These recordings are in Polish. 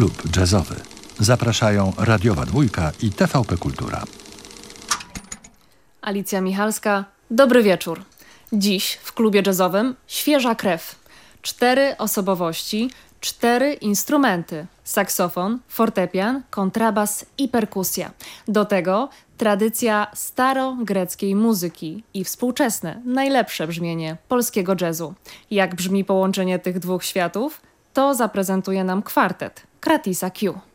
Klub Jazzowy. Zapraszają Radiowa Dwójka i TVP Kultura. Alicja Michalska, dobry wieczór. Dziś w klubie jazzowym świeża krew. Cztery osobowości, cztery instrumenty: saksofon, fortepian, kontrabas i perkusja. Do tego tradycja starogreckiej muzyki i współczesne, najlepsze brzmienie polskiego jazzu. Jak brzmi połączenie tych dwóch światów? To zaprezentuje nam kwartet gratis a Q.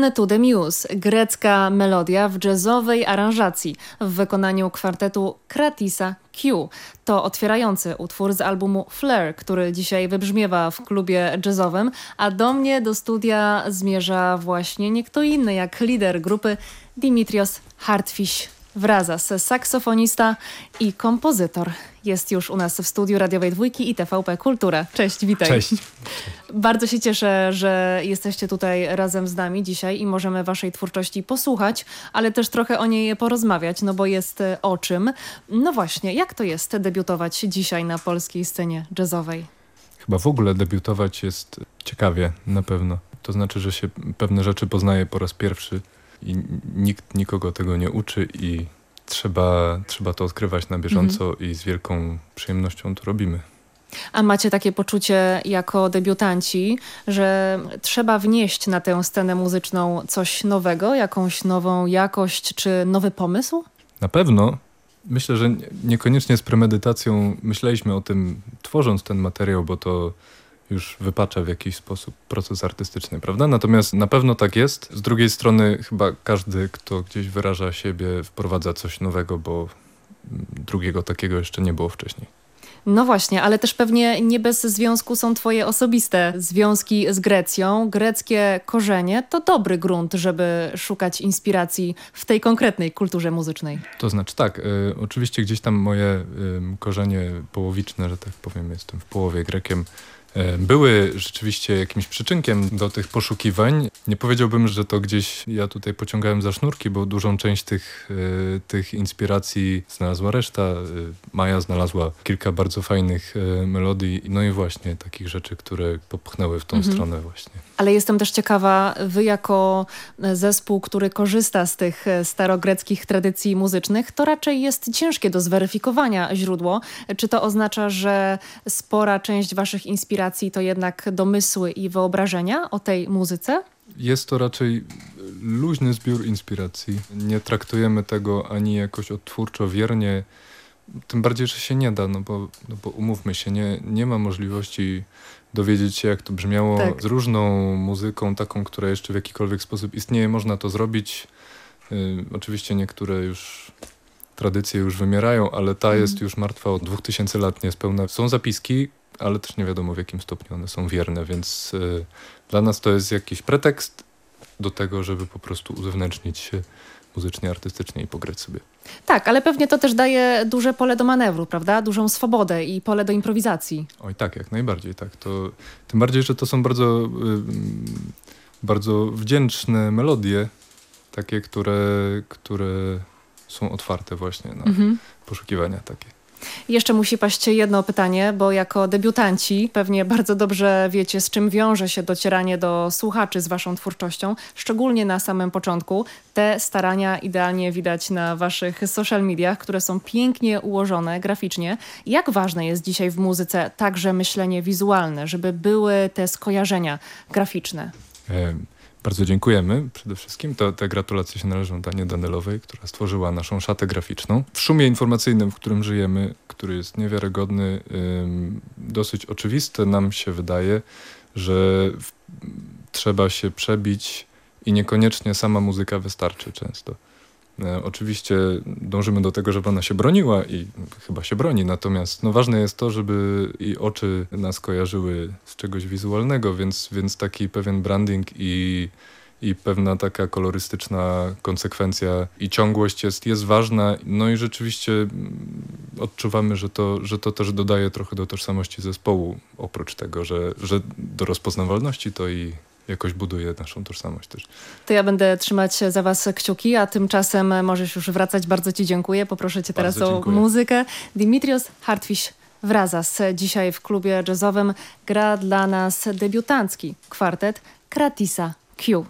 Hymn to the Muse, grecka melodia w jazzowej aranżacji w wykonaniu kwartetu Kratisa Q. To otwierający utwór z albumu Flair, który dzisiaj wybrzmiewa w klubie jazzowym, a do mnie do studia zmierza właśnie nie kto inny jak lider grupy Dimitrios Hartfish Wrazas, saksofonista i kompozytor. Jest już u nas w studiu radiowej dwójki i TVP Kultura. Cześć, witaj. Cześć. Bardzo się cieszę, że jesteście tutaj razem z nami dzisiaj i możemy waszej twórczości posłuchać, ale też trochę o niej porozmawiać, no bo jest e, o czym. No właśnie, jak to jest debiutować dzisiaj na polskiej scenie jazzowej? Chyba w ogóle debiutować jest ciekawie, na pewno. To znaczy, że się pewne rzeczy poznaje po raz pierwszy i nikt nikogo tego nie uczy i trzeba, trzeba to odkrywać na bieżąco mhm. i z wielką przyjemnością to robimy. A macie takie poczucie jako debiutanci, że trzeba wnieść na tę scenę muzyczną coś nowego, jakąś nową jakość czy nowy pomysł? Na pewno. Myślę, że niekoniecznie z premedytacją myśleliśmy o tym, tworząc ten materiał, bo to już wypacza w jakiś sposób proces artystyczny, prawda? Natomiast na pewno tak jest. Z drugiej strony chyba każdy, kto gdzieś wyraża siebie, wprowadza coś nowego, bo drugiego takiego jeszcze nie było wcześniej. No właśnie, ale też pewnie nie bez związku są twoje osobiste związki z Grecją. Greckie korzenie to dobry grunt, żeby szukać inspiracji w tej konkretnej kulturze muzycznej. To znaczy tak, y, oczywiście gdzieś tam moje y, korzenie połowiczne, że tak powiem, jestem w połowie Grekiem, były rzeczywiście jakimś przyczynkiem do tych poszukiwań. Nie powiedziałbym, że to gdzieś ja tutaj pociągałem za sznurki, bo dużą część tych, e, tych inspiracji znalazła reszta. E, Maja znalazła kilka bardzo fajnych melodii, no i właśnie takich rzeczy, które popchnęły w tą mhm. stronę właśnie. Ale jestem też ciekawa, wy jako zespół, który korzysta z tych starogreckich tradycji muzycznych, to raczej jest ciężkie do zweryfikowania źródło. Czy to oznacza, że spora część waszych inspiracji inspiracji to jednak domysły i wyobrażenia o tej muzyce? Jest to raczej luźny zbiór inspiracji. Nie traktujemy tego ani jakoś odtwórczo, wiernie, tym bardziej, że się nie da, no bo, no bo umówmy się, nie, nie ma możliwości dowiedzieć się, jak to brzmiało tak. z różną muzyką, taką, która jeszcze w jakikolwiek sposób istnieje. Można to zrobić. Y, oczywiście niektóre już tradycje już wymierają, ale ta jest już martwa od 2000 lat niespełna. Są zapiski, ale też nie wiadomo w jakim stopniu one są wierne, więc y, dla nas to jest jakiś pretekst do tego, żeby po prostu uzewnętrznić się muzycznie, artystycznie i pograć sobie. Tak, ale pewnie to też daje duże pole do manewru, prawda? Dużą swobodę i pole do improwizacji. Oj tak, jak najbardziej, tak. To, tym bardziej, że to są bardzo, y, bardzo wdzięczne melodie, takie, które, które są otwarte właśnie na mhm. poszukiwania takie. Jeszcze musi paść jedno pytanie, bo jako debiutanci pewnie bardzo dobrze wiecie, z czym wiąże się docieranie do słuchaczy z waszą twórczością, szczególnie na samym początku. Te starania idealnie widać na waszych social mediach, które są pięknie ułożone graficznie. Jak ważne jest dzisiaj w muzyce także myślenie wizualne, żeby były te skojarzenia graficzne? Bardzo dziękujemy przede wszystkim. To, te gratulacje się należą Danie Danelowej, która stworzyła naszą szatę graficzną. W szumie informacyjnym, w którym żyjemy, który jest niewiarygodny, dosyć oczywiste nam się wydaje, że trzeba się przebić i niekoniecznie sama muzyka wystarczy często. E, oczywiście dążymy do tego, żeby ona się broniła i chyba się broni, natomiast no, ważne jest to, żeby i oczy nas kojarzyły z czegoś wizualnego, więc, więc taki pewien branding i, i pewna taka kolorystyczna konsekwencja i ciągłość jest, jest ważna. No i rzeczywiście mm, odczuwamy, że to, że to też dodaje trochę do tożsamości zespołu, oprócz tego, że, że do rozpoznawalności to i jakoś buduje naszą tożsamość też. To ja będę trzymać za was kciuki, a tymczasem możesz już wracać. Bardzo ci dziękuję. Poproszę cię teraz o muzykę. Dimitrios Hartfish Wrazas. Dzisiaj w klubie jazzowym gra dla nas debiutancki kwartet Kratisa Q.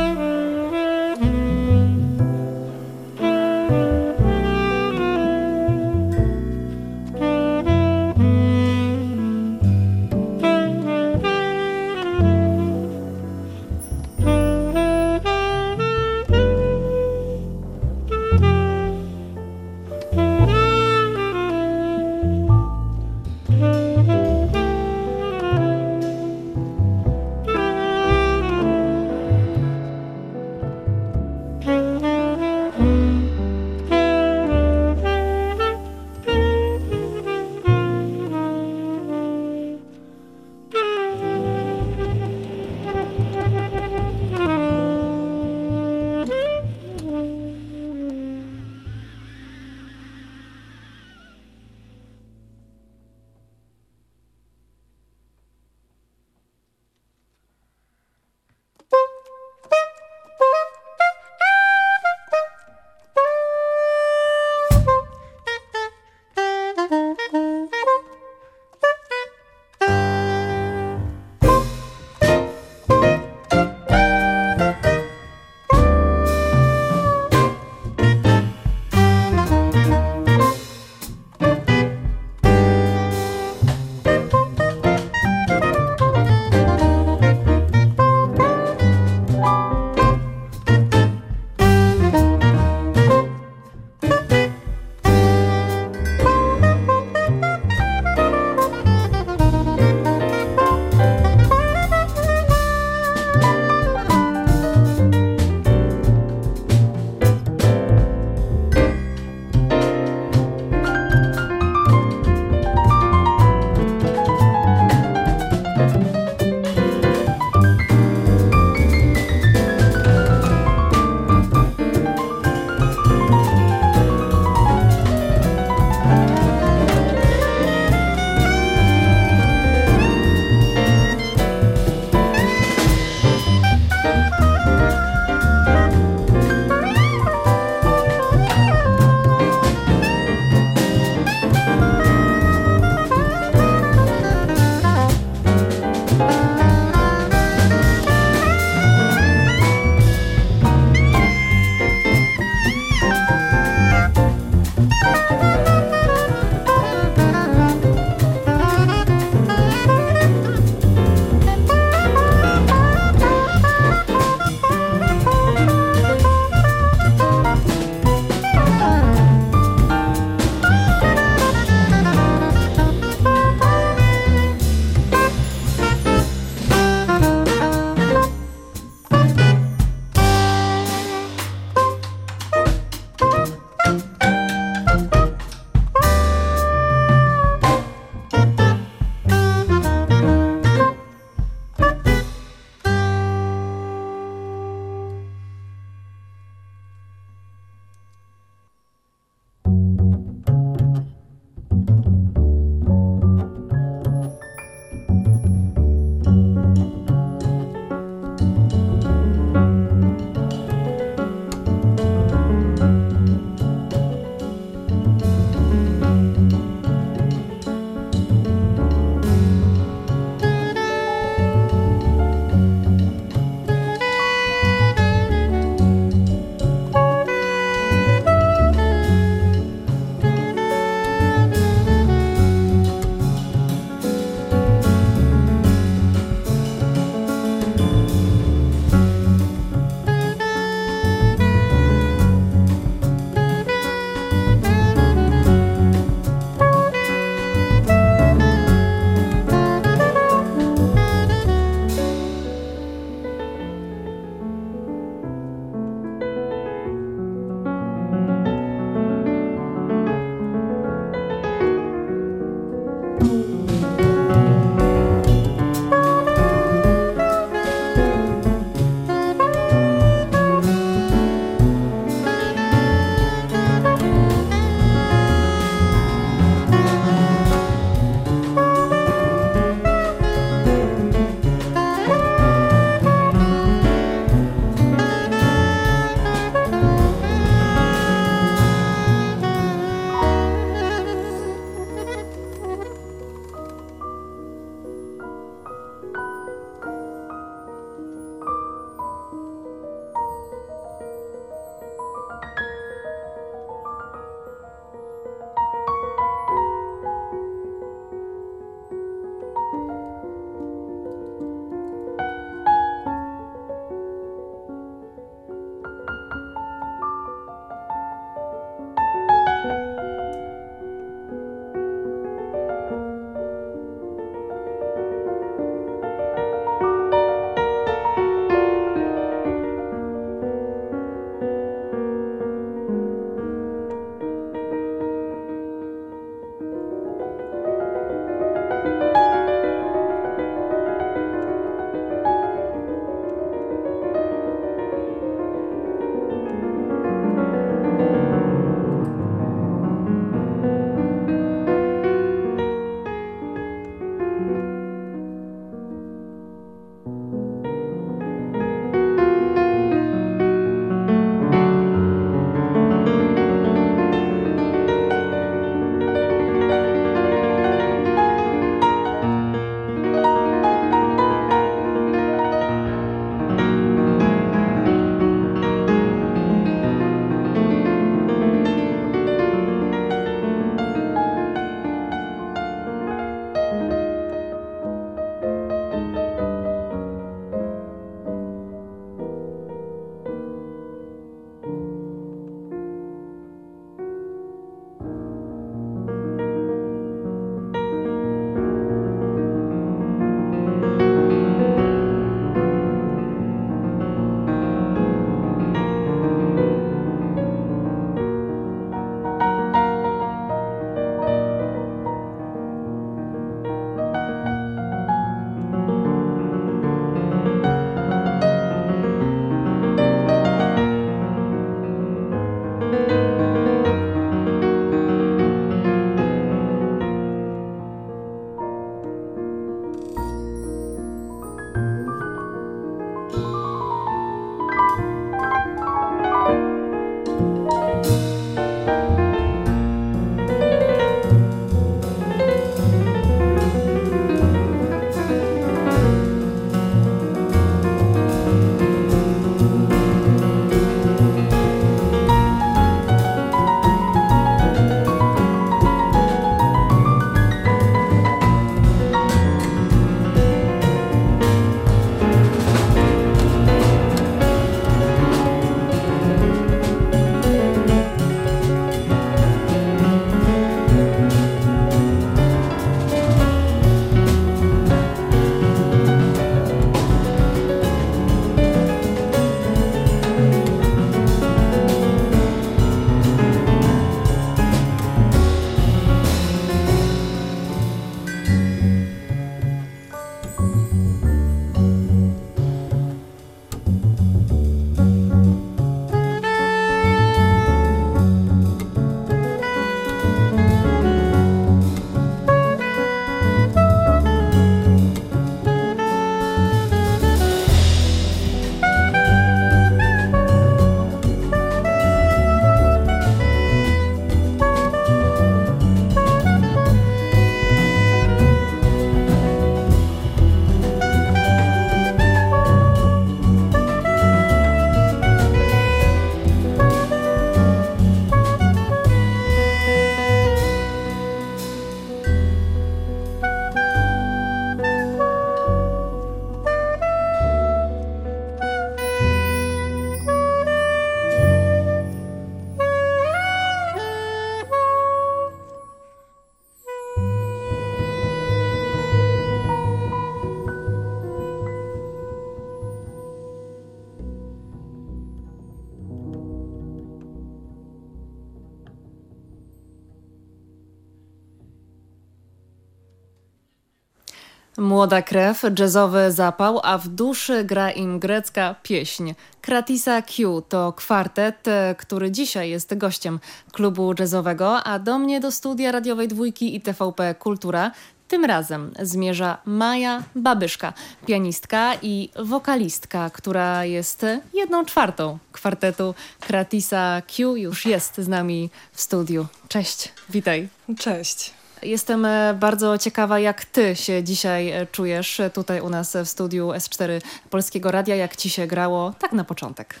Młoda krew, jazzowy zapał, a w duszy gra im grecka pieśń. Kratisa Q to kwartet, e, który dzisiaj jest gościem klubu jazzowego, a do mnie do studia radiowej dwójki i TVP Kultura tym razem zmierza Maja Babyszka, pianistka i wokalistka, która jest jedną czwartą kwartetu Kratisa Q. Już jest z nami w studiu. Cześć, witaj. Cześć. Jestem e, bardzo ciekawa, jak ty się dzisiaj e, czujesz e, tutaj u nas w studiu S4 Polskiego Radia, jak ci się grało tak na początek.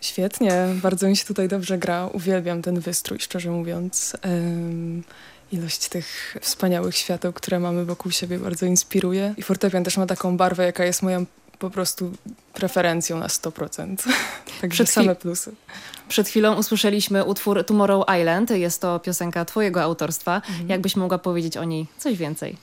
Świetnie, bardzo mi się tutaj dobrze gra. Uwielbiam ten wystrój, szczerze mówiąc. Um, ilość tych wspaniałych świateł, które mamy wokół siebie bardzo inspiruje. I fortepian też ma taką barwę, jaka jest moją po prostu preferencją na 100%. Także Przed same plusy. Przed chwilą usłyszeliśmy utwór Tomorrow Island. Jest to piosenka twojego autorstwa. Mhm. Jakbyś mogła powiedzieć o niej coś więcej?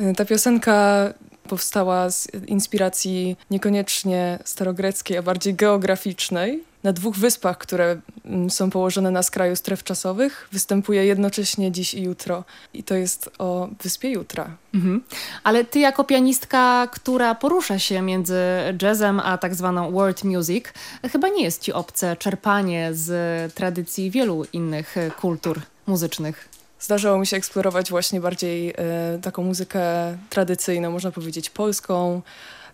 Y, ta piosenka powstała z inspiracji niekoniecznie starogreckiej, a bardziej geograficznej na dwóch wyspach, które mm, są położone na skraju stref czasowych, występuje jednocześnie dziś i jutro. I to jest o Wyspie Jutra. Mhm. Ale ty jako pianistka, która porusza się między jazzem a tak zwaną world music, chyba nie jest ci obce czerpanie z tradycji wielu innych kultur muzycznych. Zdarzało mi się eksplorować właśnie bardziej e, taką muzykę tradycyjną, można powiedzieć polską,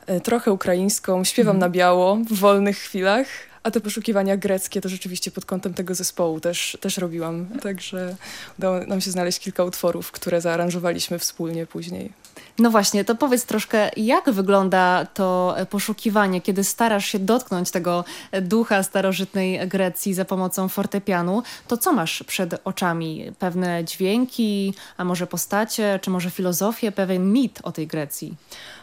e, trochę ukraińską. Śpiewam mhm. na biało w wolnych chwilach, a te poszukiwania greckie to rzeczywiście pod kątem tego zespołu też, też robiłam. Także udało nam się znaleźć kilka utworów, które zaaranżowaliśmy wspólnie później. No właśnie, to powiedz troszkę, jak wygląda to poszukiwanie, kiedy starasz się dotknąć tego ducha starożytnej Grecji za pomocą fortepianu, to co masz przed oczami? Pewne dźwięki, a może postacie, czy może filozofię, pewien mit o tej Grecji?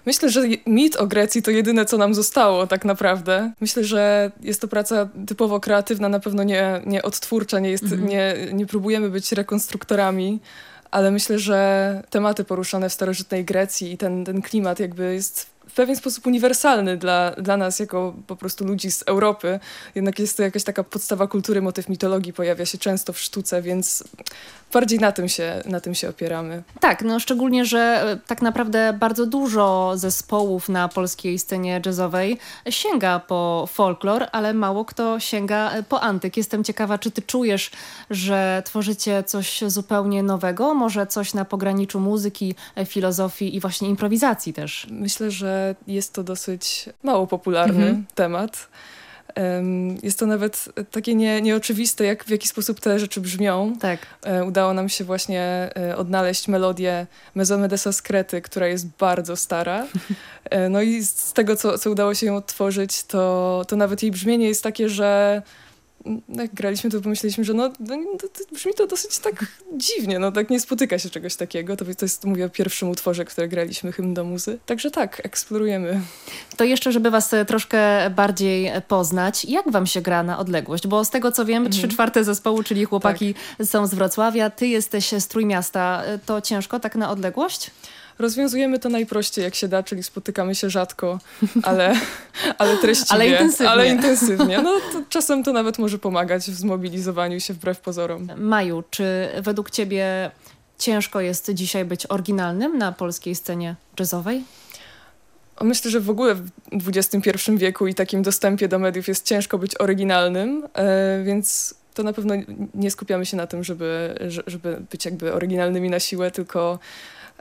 Myślę, że mit o Grecji to jedyne, co nam zostało tak naprawdę. Myślę, że jest to praca typowo kreatywna, na pewno nie, nie odtwórcza, nie, jest, mhm. nie, nie próbujemy być rekonstruktorami ale myślę, że tematy poruszane w starożytnej Grecji i ten, ten klimat jakby jest w pewien sposób uniwersalny dla, dla nas, jako po prostu ludzi z Europy. Jednak jest to jakaś taka podstawa kultury, motyw mitologii pojawia się często w sztuce, więc bardziej na tym się, na tym się opieramy. Tak, no szczególnie, że e, tak naprawdę bardzo dużo zespołów na polskiej scenie jazzowej sięga po folklor, ale mało kto sięga e, po antyk. Jestem ciekawa, czy ty czujesz, że tworzycie coś zupełnie nowego, może coś na pograniczu muzyki, e, filozofii i właśnie improwizacji też? Myślę, że jest to dosyć mało popularny mhm. temat. Jest to nawet takie nie, nieoczywiste, jak w jaki sposób te rzeczy brzmią. Tak. E, udało nam się właśnie e, odnaleźć melodię Mezomedesa z Krety, która jest bardzo stara. E, no i z tego, co, co udało się ją odtworzyć, to, to nawet jej brzmienie jest takie, że jak graliśmy, to pomyśleliśmy, że no, no to, to brzmi to dosyć tak dziwnie, no tak nie spotyka się czegoś takiego. To, to jest, mówię o pierwszym utworze, które graliśmy, hymn do muzy. Także tak, eksplorujemy. To jeszcze, żeby was e, troszkę bardziej poznać, jak wam się gra na odległość? Bo z tego co wiem, mhm. trzy czwarte zespołu, czyli chłopaki tak. są z Wrocławia, ty jesteś z Trójmiasta. E, to ciężko tak na odległość? Rozwiązujemy to najprościej jak się da, czyli spotykamy się rzadko, ale, ale treściwie. ale intensywnie. Ale intensywnie. No, to czasem to nawet może pomagać w zmobilizowaniu się wbrew pozorom. Maju, czy według ciebie ciężko jest dzisiaj być oryginalnym na polskiej scenie jazzowej? Myślę, że w ogóle w XXI wieku i takim dostępie do mediów jest ciężko być oryginalnym, e, więc to na pewno nie skupiamy się na tym, żeby, żeby być jakby oryginalnymi na siłę, tylko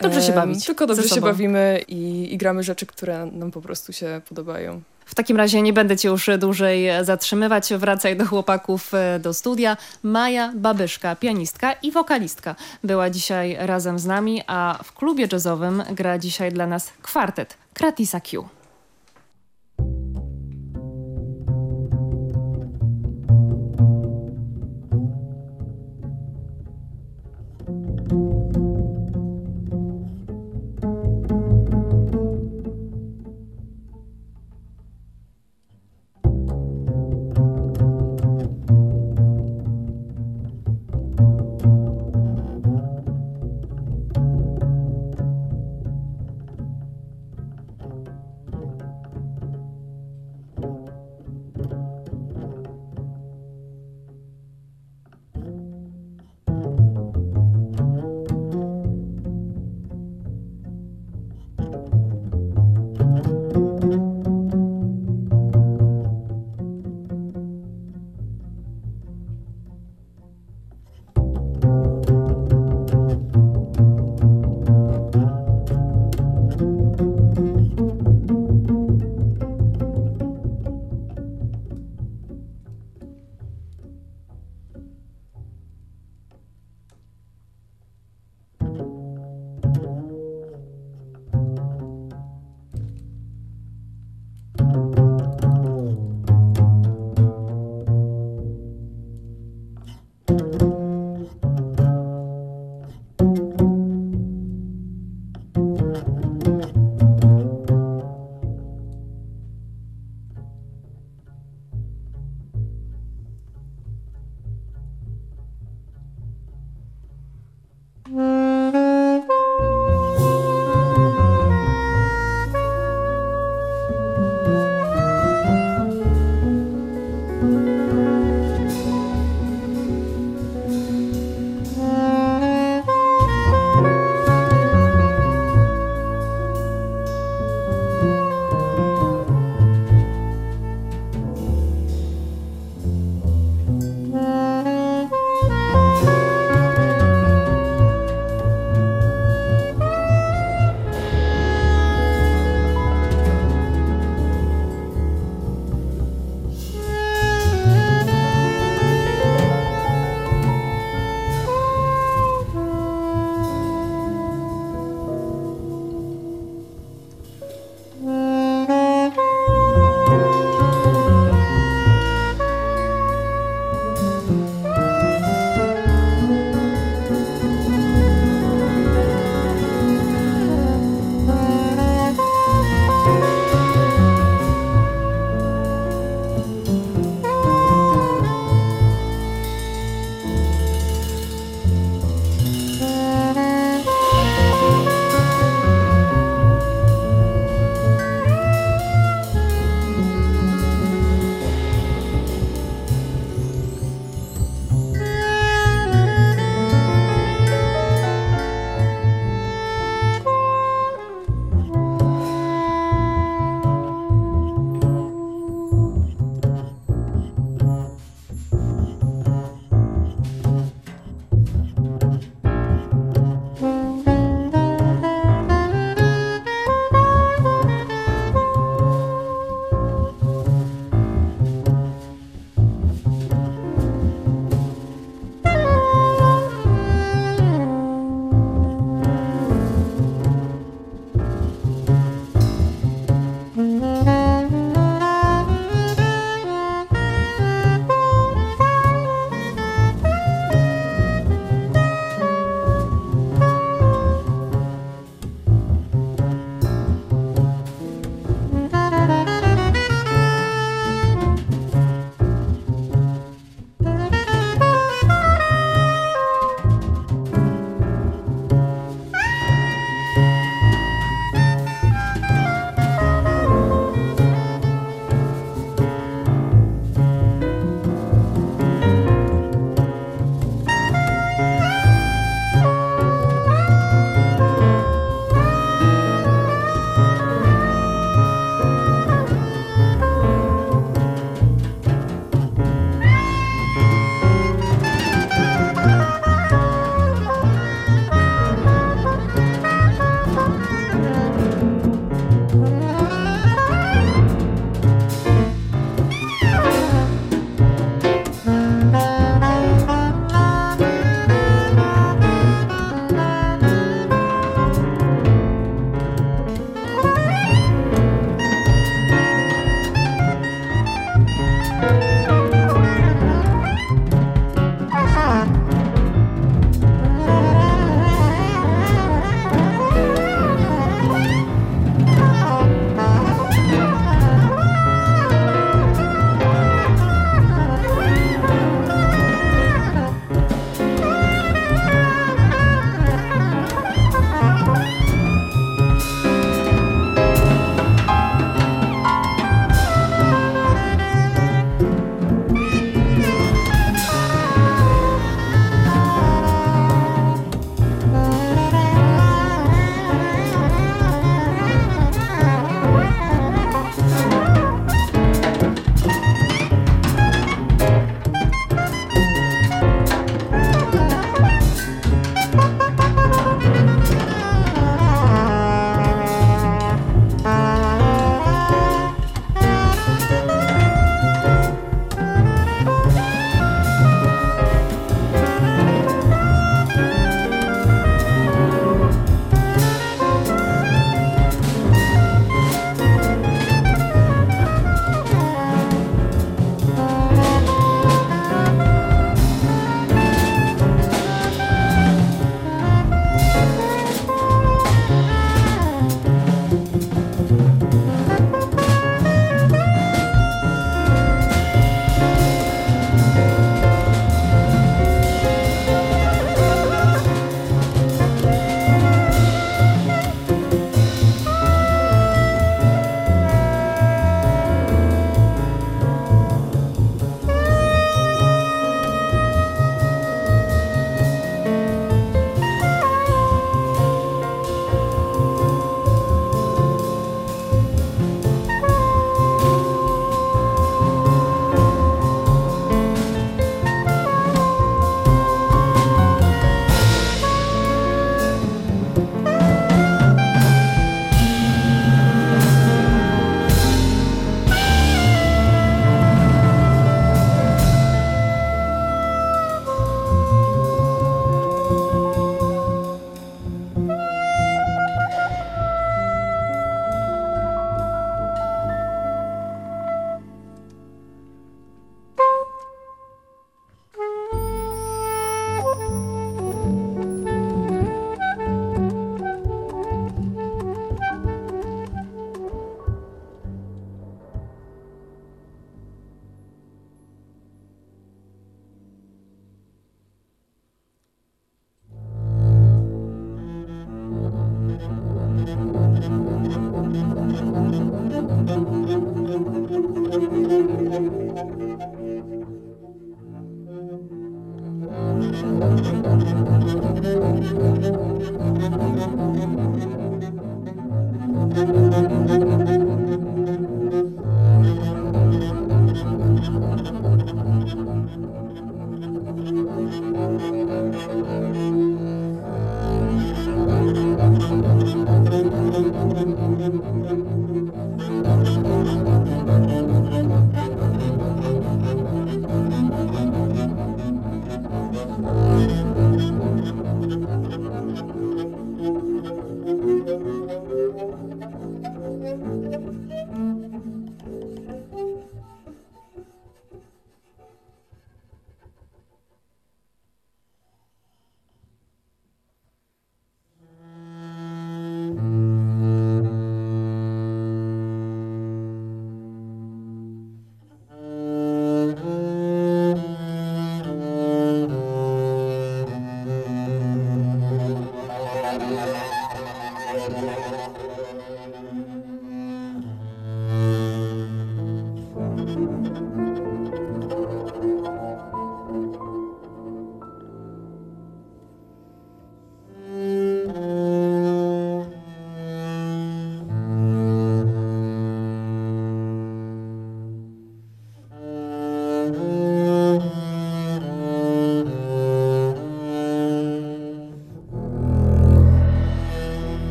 Dobrze się bawić. Tylko dobrze się bawimy i, i gramy rzeczy, które nam po prostu się podobają. W takim razie nie będę cię już dłużej zatrzymywać. Wracaj do chłopaków e, do studia. Maja Babyszka, pianistka i wokalistka, była dzisiaj razem z nami, a w klubie jazzowym gra dzisiaj dla nas kwartet Kratisa Q.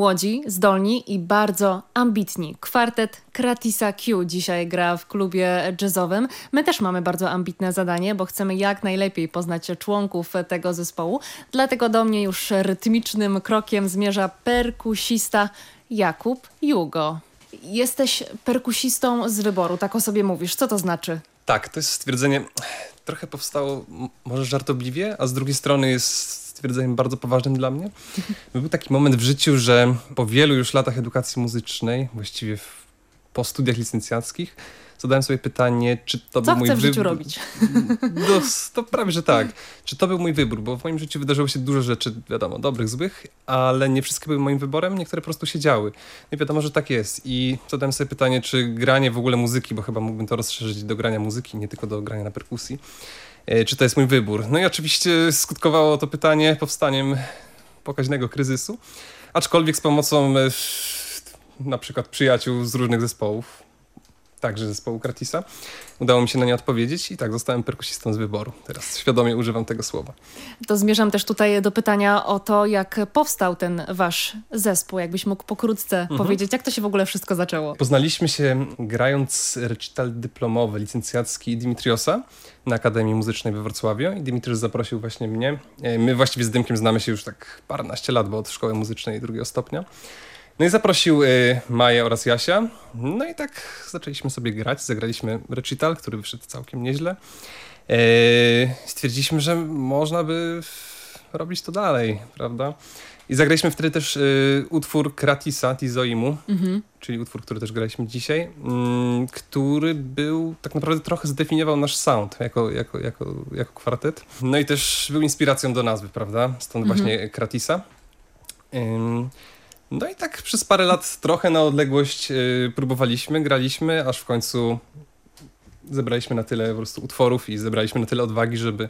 młodzi, zdolni i bardzo ambitni. Kwartet Kratisa Q dzisiaj gra w klubie jazzowym. My też mamy bardzo ambitne zadanie, bo chcemy jak najlepiej poznać członków tego zespołu. Dlatego do mnie już rytmicznym krokiem zmierza perkusista Jakub Jugo. Jesteś perkusistą z wyboru, tak o sobie mówisz. Co to znaczy? Tak, to jest stwierdzenie, trochę powstało może żartobliwie, a z drugiej strony jest stwierdzeniem bardzo poważnym dla mnie. Był taki moment w życiu, że po wielu już latach edukacji muzycznej, właściwie w, po studiach licencjackich, zadałem sobie pytanie, czy to Co był mój wybór. Co w życiu robić? No, to prawie, że tak. Czy to był mój wybór, bo w moim życiu wydarzyło się dużo rzeczy, wiadomo, dobrych, złych, ale nie wszystkie były moim wyborem, niektóre po prostu się działy. No I wiadomo, że tak jest. I zadałem sobie pytanie, czy granie w ogóle muzyki, bo chyba mógłbym to rozszerzyć do grania muzyki, nie tylko do grania na perkusji, czy to jest mój wybór. No i oczywiście skutkowało to pytanie powstaniem pokaźnego kryzysu, aczkolwiek z pomocą e, na przykład przyjaciół z różnych zespołów, także zespołu Kratisa. Udało mi się na nie odpowiedzieć i tak zostałem perkusistą z wyboru. Teraz świadomie używam tego słowa. To zmierzam też tutaj do pytania o to, jak powstał ten wasz zespół. Jakbyś mógł pokrótce mhm. powiedzieć, jak to się w ogóle wszystko zaczęło? Poznaliśmy się grając recital dyplomowy, licencjacki Dimitriosa na Akademii Muzycznej we Wrocławiu i Dimitrios zaprosił właśnie mnie. E, my właściwie z Dymkiem znamy się już tak paręnaście lat, bo od szkoły muzycznej drugiego stopnia. No i zaprosił y, Maję oraz Jasia. No i tak zaczęliśmy sobie grać. Zagraliśmy recital, który wyszedł całkiem nieźle. E, stwierdziliśmy, że można by robić to dalej, prawda? I zagraliśmy wtedy też y, utwór Kratisa Tizoimu, mhm. czyli utwór, który też graliśmy dzisiaj, y, który był, tak naprawdę trochę zdefiniował nasz sound jako, jako, jako, jako kwartet. No i też był inspiracją do nazwy, prawda? Stąd mhm. właśnie Kratisa. No i tak przez parę lat trochę na odległość yy, próbowaliśmy, graliśmy, aż w końcu zebraliśmy na tyle po prostu utworów i zebraliśmy na tyle odwagi, żeby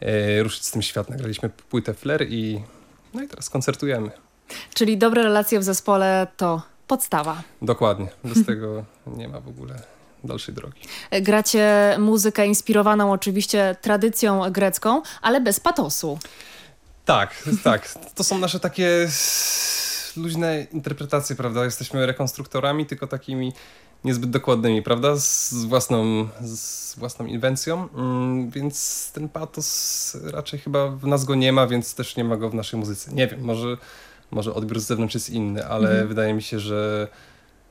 yy, ruszyć z tym świat. Nagraliśmy płytę Flair i no i teraz koncertujemy. Czyli dobre relacje w zespole to podstawa. Dokładnie. Bez tego nie ma w ogóle dalszej drogi. Gracie muzykę inspirowaną oczywiście tradycją grecką, ale bez patosu. Tak, tak. To są nasze takie luźne interpretacje, prawda? Jesteśmy rekonstruktorami, tylko takimi niezbyt dokładnymi, prawda? Z własną, z własną inwencją, mm, więc ten patos raczej chyba w nas go nie ma, więc też nie ma go w naszej muzyce. Nie wiem, może, może odbiór z zewnątrz jest inny, ale mhm. wydaje mi się, że,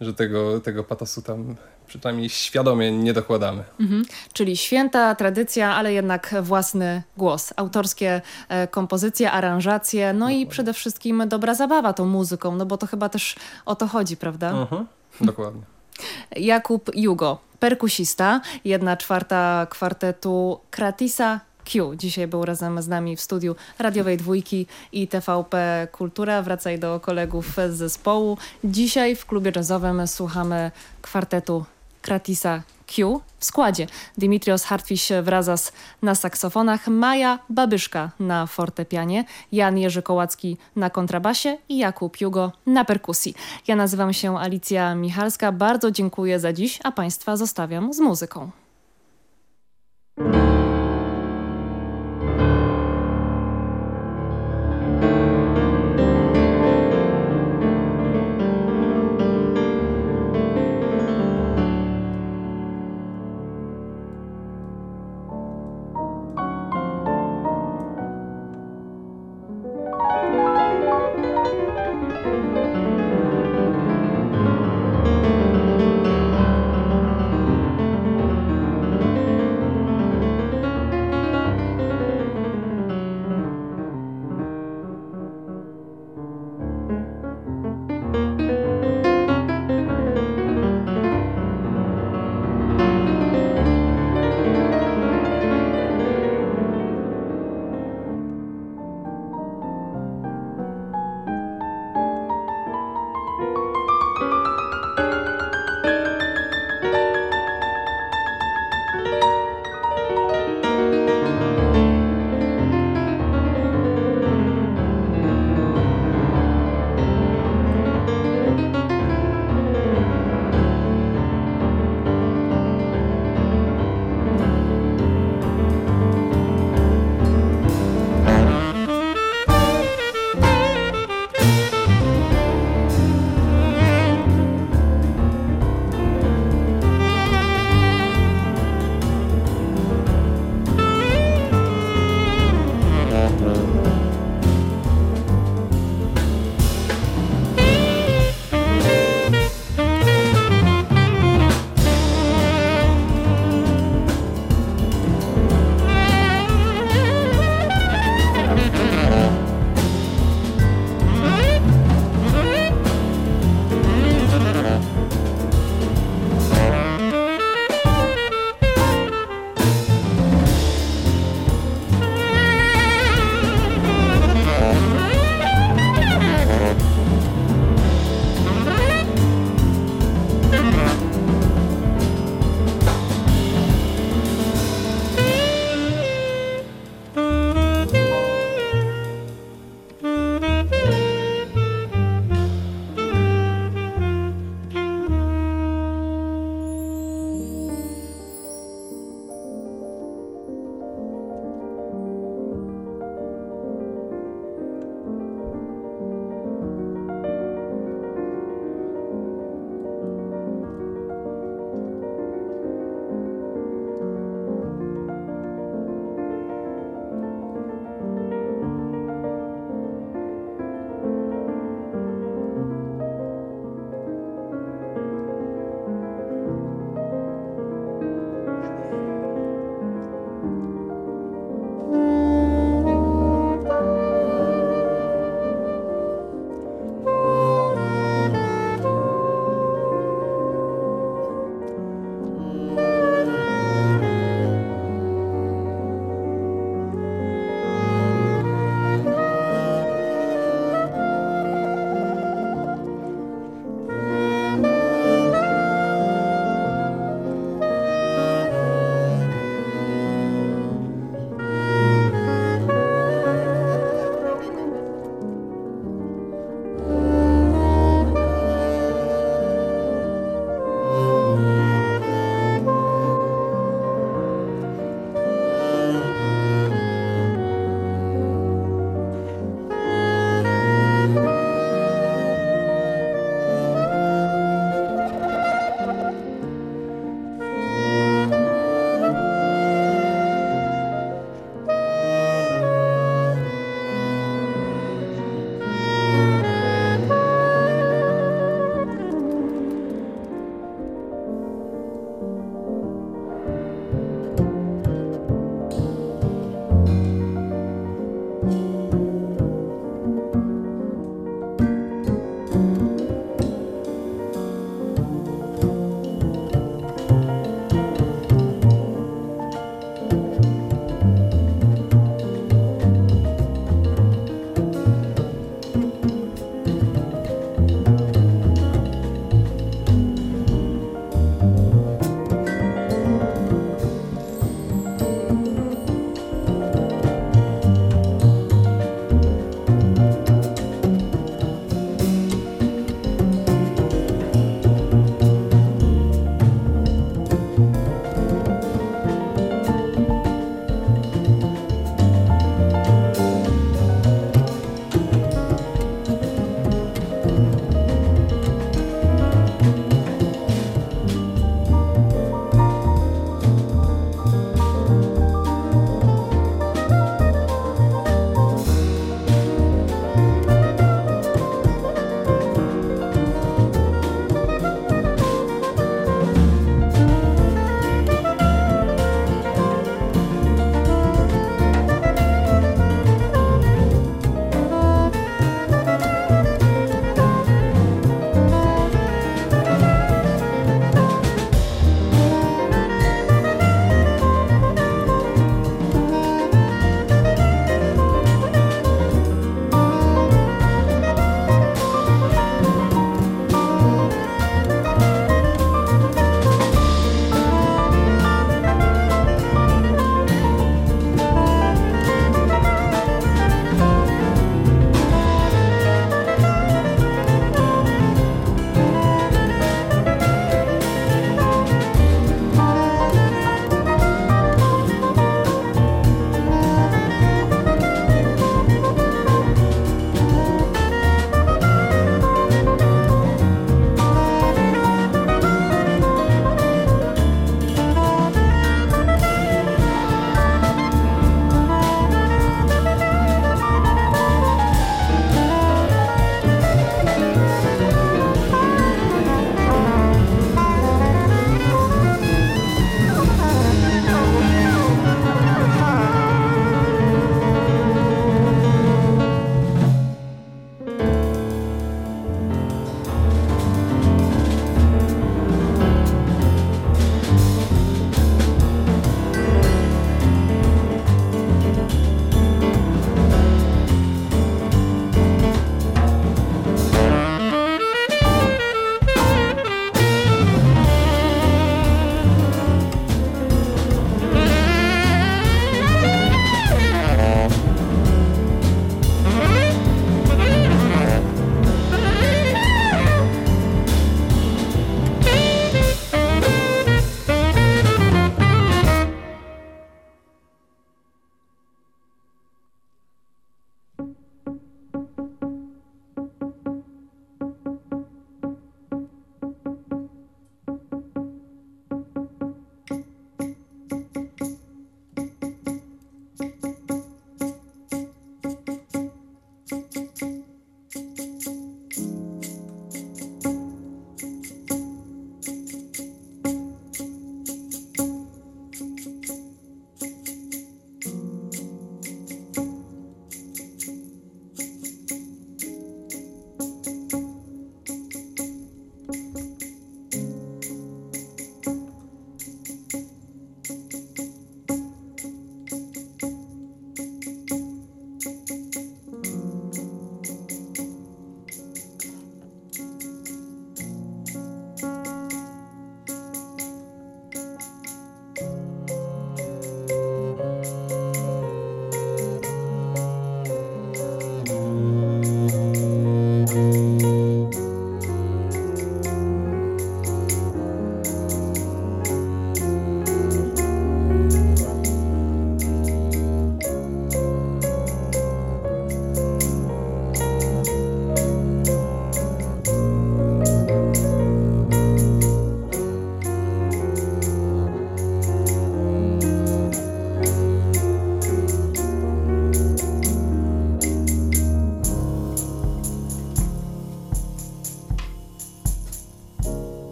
że tego, tego patosu tam przynajmniej świadomie nie dokładamy. Mhm. Czyli święta tradycja, ale jednak własny głos. Autorskie e, kompozycje, aranżacje, no Dokładnie. i przede wszystkim dobra zabawa tą muzyką, no bo to chyba też o to chodzi, prawda? Mhm. Dokładnie. Jakub Jugo, perkusista, jedna czwarta kwartetu Kratisa Q. Dzisiaj był razem z nami w studiu radiowej dwójki i TVP Kultura. Wracaj do kolegów z zespołu. Dzisiaj w klubie jazzowym słuchamy kwartetu Kratisa Q w składzie. Dimitrios Hartwis Wrazas na saksofonach, Maja Babyszka na fortepianie, Jan Jerzy Kołacki na kontrabasie i Jakub Jugo na perkusji. Ja nazywam się Alicja Michalska. Bardzo dziękuję za dziś, a Państwa zostawiam z muzyką.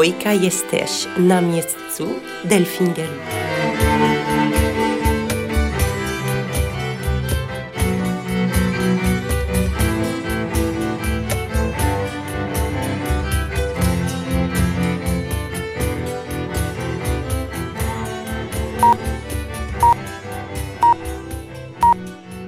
Dwójka jest też na miejscu Delfingelu.